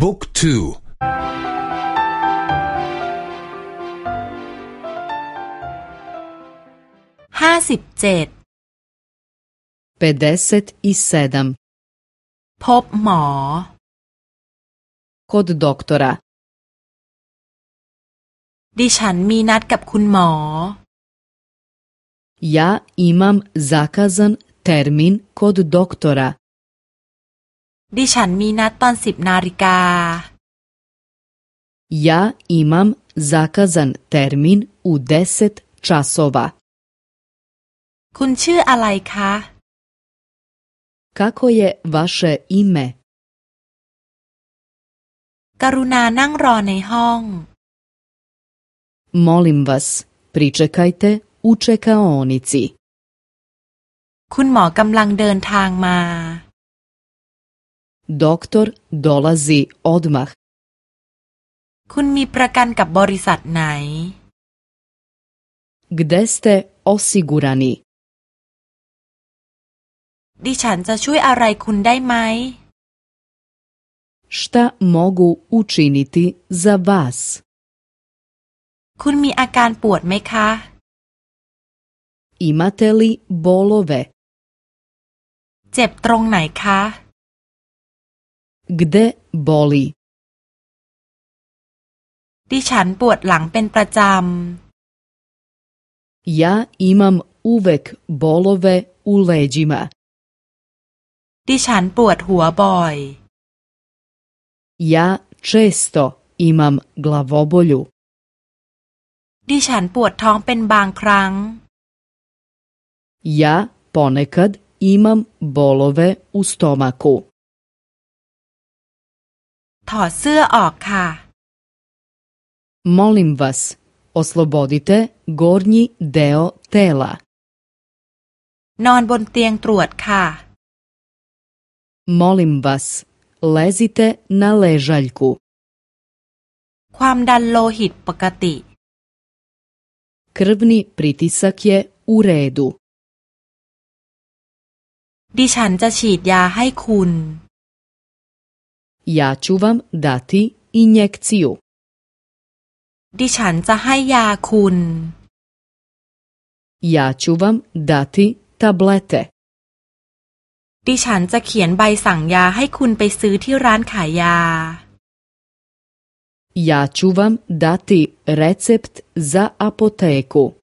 บุ๊กทูห้าสิบเจ็ดเปเดสต์อิเซดมพบหมอโคดด็อกเตอร์ดิฉันมีนัดกับคุณหมอยาอิมัม ซาคาซัน เทอร์มิน โคดด็อกเตอร์ดิฉันมีนัดตอนสิบนาฬิกา Ja imam zakazan termin u 10 časova. คุณชื่ออะไรคะ Kako je vaše i m กรุณานั่งรอในห้อง Molim vas, pričekajte u čekaonici. คุณหมอกำลังเดินทางมา Doktor dolazi odmah. คุณมีประกันกับบริษัทไหน Gde ste osigurani? ดิฉันจะช่วยอะไรคุณได้ไหม Šta mogu učiniti za vas? คุณมีอาการปวดไหมคะ Imate li bolove? เจ็บตรงไหนคะ Gde boli? ดิฉันปวดหลังเป็นประจำ Ja imam uvek bolove u leđima. ดิฉันปวดหัวบ่อย Ja često imam glavobolju. ดิฉันปวดท้องเป็นบางครั้ง Ja ponekad imam bolove u stomaku. ถอดเสื้อออกค่ะ Molim vas, oslobodite gornji deo tela. นอนบนเตียงตรวจค่ะ Molim vas, lezite na ležaljku. ความดันโลหิตปกติ Krvni pritisak je u redu. ดิฉันจะฉีดยาให้คุณ Ja ću vam dati injekciju. ดิฉันจะให้ยาคุณ Ja ću vam dati tablete. ดิฉันจะเขียนใบสั่งยาให้คุณไปซื้อที่ร้านขายยา Ja ću vam dati recept za apoteku.